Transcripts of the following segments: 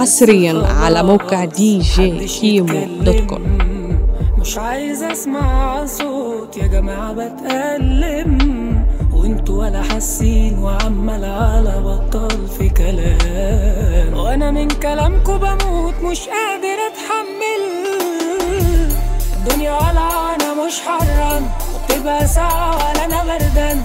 حصريا على موقع دي جي كيمو dot com. مش عايز أسمع صوت يا جماعة بتألم. وانتوا ولا حاسين وعمال على بطال في كلام. وأنا من كلامكوا بموت مش قادر أتحمل. الدنيا ولا أنا مش حران وبتبقى ساعة ولا أنا بردان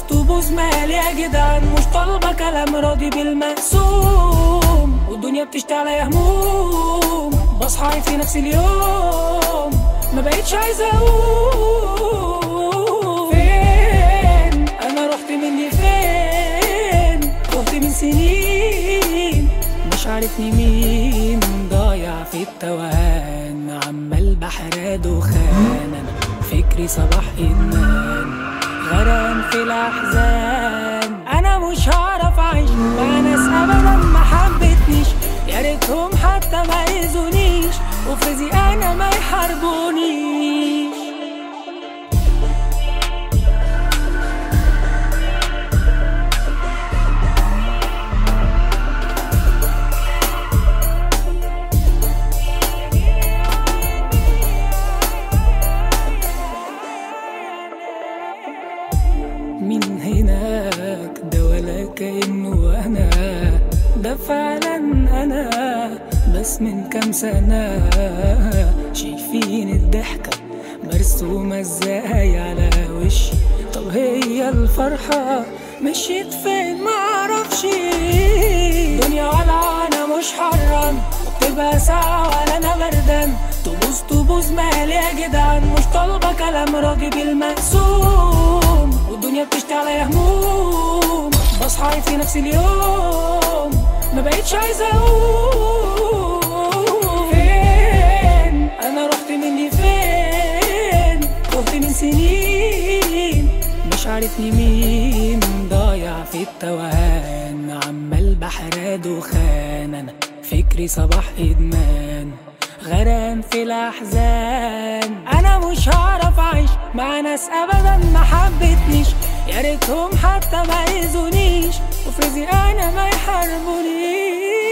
تبوظ مالي يا جدعان مش طالبة كلام راضي بالمقسوم. والدنيا بتشتغل يا هموم. بصحى في نفس اليوم. ما بقتش عايزة أقول فين؟ أنا رحت مني فين؟ رحت من سنين. مش عارفني مين. ضايع في التوهان. عمال بحر دخان. أنا فكري صباح ادمان غرقان في الأحزان. أنا مش هعرف أعيش مع ناس ابدا ما حبتنيش يا ريتهم حتى ما يزونيش وفي أنا ما يحاربونيش. كأنه أنا. ده فعلا أنا بس من كام سنة. شايفين الضحكة مرسومة إزاي على وشي؟ طب هي الفرحة مشيت فين؟ معرفش. دنيا ولا أنا مش حران وبتبقى ساعة ولا أنا بردان تبوظ تبوظ مالي يا جدعان مش طالبة كلام راضي بالمقسوم والدنيا بتشتغل يا هموم. بصحى في نفس اليوم. ما بقتش عايزة أقول فين. أنا رحت مني فين؟ رحت من سنين. مش عارفني مين. ضايع في التوهان. عمال بحر دخان. أنا فكري صباح إدمان. غرقان في الأحزان. أنا مش هعرف أعيش مع ناس ابدا ما حبتنيش. يا ريتهم حتى ما يزونيش وفي رزقي أنا ما يحاربونيش